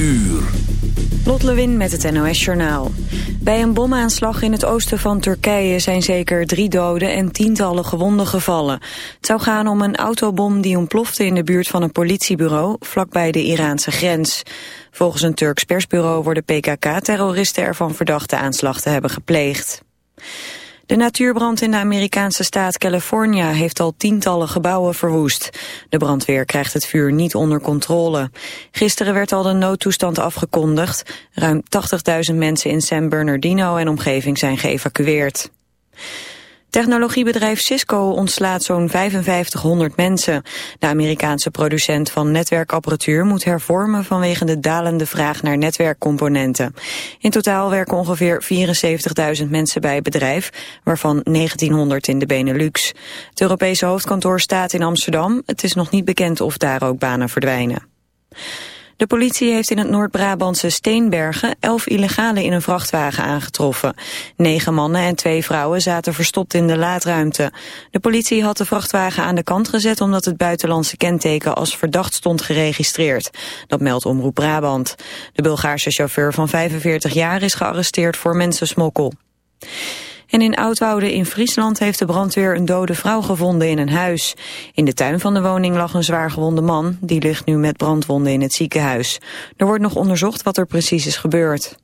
uur. Met het NOS Journaal. Bij een bomaanslag in het oosten van Turkije zijn zeker drie doden en tientallen gewonden gevallen. Het zou gaan om een autobom die ontplofte in de buurt van een politiebureau vlakbij de Iraanse grens. Volgens een Turks persbureau worden PKK-terroristen ervan verdacht de aanslag te hebben gepleegd. De natuurbrand in de Amerikaanse staat California heeft al tientallen gebouwen verwoest. De brandweer krijgt het vuur niet onder controle. Gisteren werd al de noodtoestand afgekondigd. Ruim 80.000 mensen in San Bernardino en omgeving zijn geëvacueerd. Technologiebedrijf Cisco ontslaat zo'n 5500 mensen. De Amerikaanse producent van netwerkapparatuur moet hervormen vanwege de dalende vraag naar netwerkcomponenten. In totaal werken ongeveer 74.000 mensen bij het bedrijf, waarvan 1900 in de Benelux. Het Europese hoofdkantoor staat in Amsterdam. Het is nog niet bekend of daar ook banen verdwijnen. De politie heeft in het Noord-Brabantse Steenbergen elf illegalen in een vrachtwagen aangetroffen. Negen mannen en twee vrouwen zaten verstopt in de laadruimte. De politie had de vrachtwagen aan de kant gezet omdat het buitenlandse kenteken als verdacht stond geregistreerd. Dat meldt Omroep Brabant. De Bulgaarse chauffeur van 45 jaar is gearresteerd voor mensensmokkel. En in Oudwoude in Friesland heeft de brandweer een dode vrouw gevonden in een huis. In de tuin van de woning lag een zwaargewonde man. Die ligt nu met brandwonden in het ziekenhuis. Er wordt nog onderzocht wat er precies is gebeurd.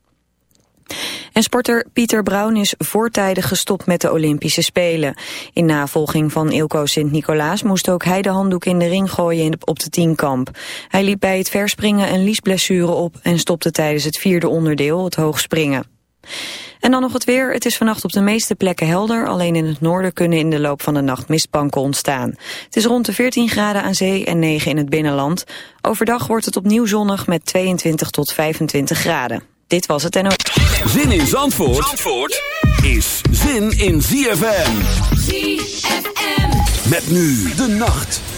En sporter Pieter Brown is voortijdig gestopt met de Olympische Spelen. In navolging van Ilko Sint-Nicolaas moest ook hij de handdoek in de ring gooien op de tienkamp. Hij liep bij het verspringen een liesblessure op en stopte tijdens het vierde onderdeel, het hoogspringen. En dan nog het weer. Het is vannacht op de meeste plekken helder. Alleen in het noorden kunnen in de loop van de nacht mistbanken ontstaan. Het is rond de 14 graden aan zee en 9 in het binnenland. Overdag wordt het opnieuw zonnig met 22 tot 25 graden. Dit was het en ook. Zin in Zandvoort, Zandvoort is zin in ZFM. ZFM. Met nu de nacht.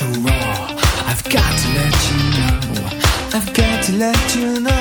So raw. I've got to let you know. I've got to let you know.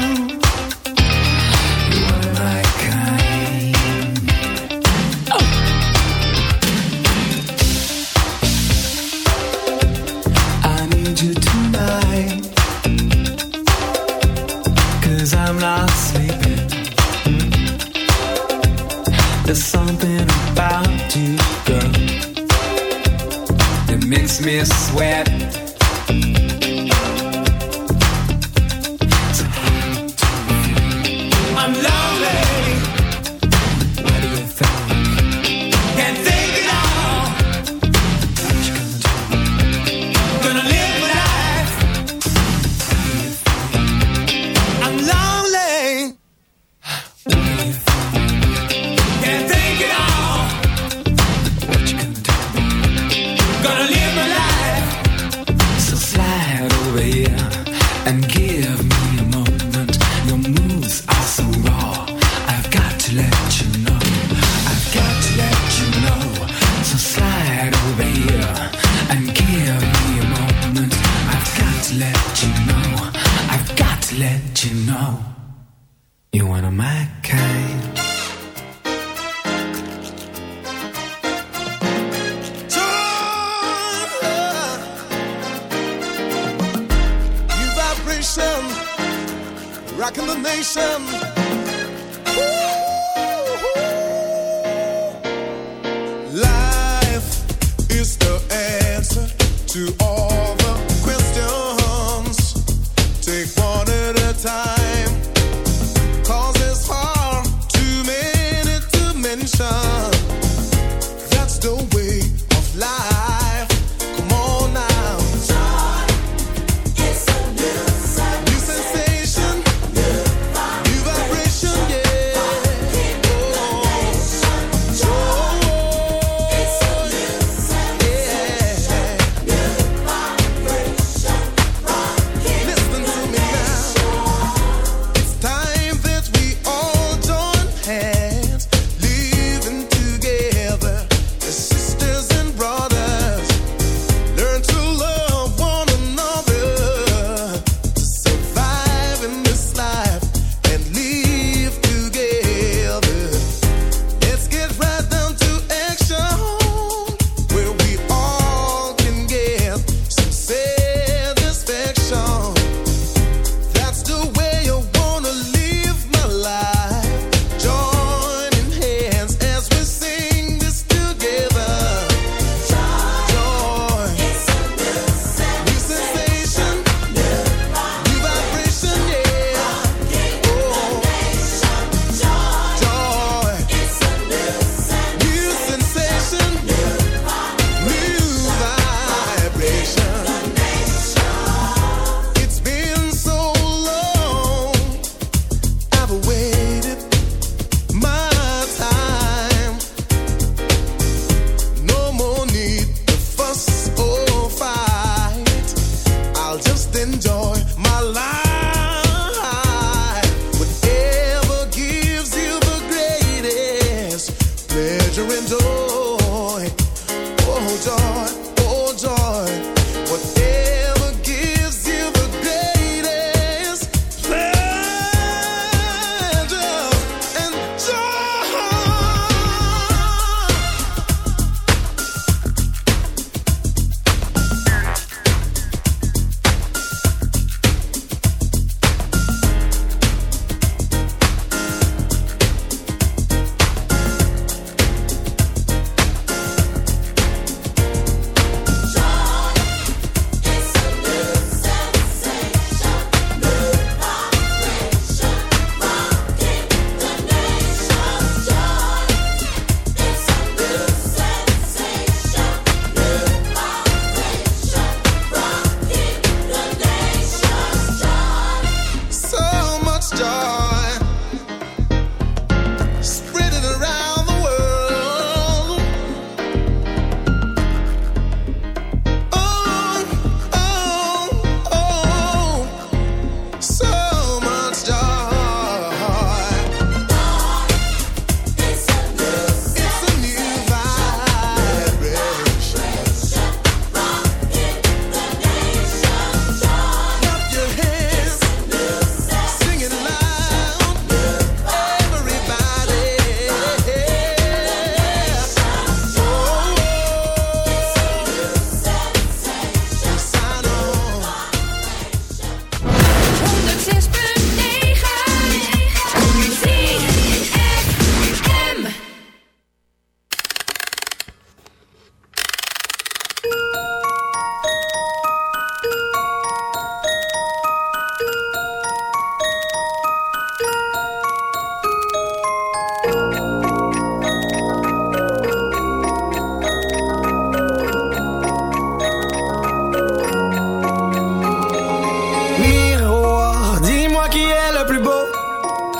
Oh joy, oh joy.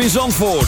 in Zandvoort.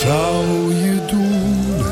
zou je doen?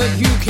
But you can't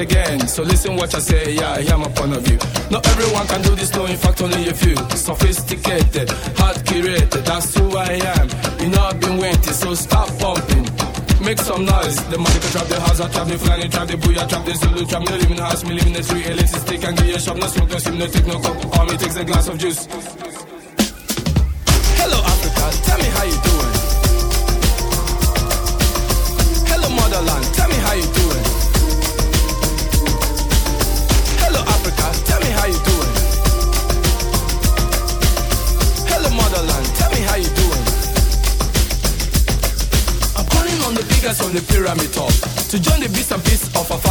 again. So listen what I say, yeah, I hear my point of view. Not everyone can do this, no, in fact, only a few. Sophisticated, hard curated, that's who I am. You know I've been waiting, so stop pumping. Make some noise. The money can trap the house, I trap the flying, trap the booyah, trap the Zulu, trap in the house, me live in the street, elitist stick and get your shop, no smoke, no sim, no take no coke. All me takes a glass of juice.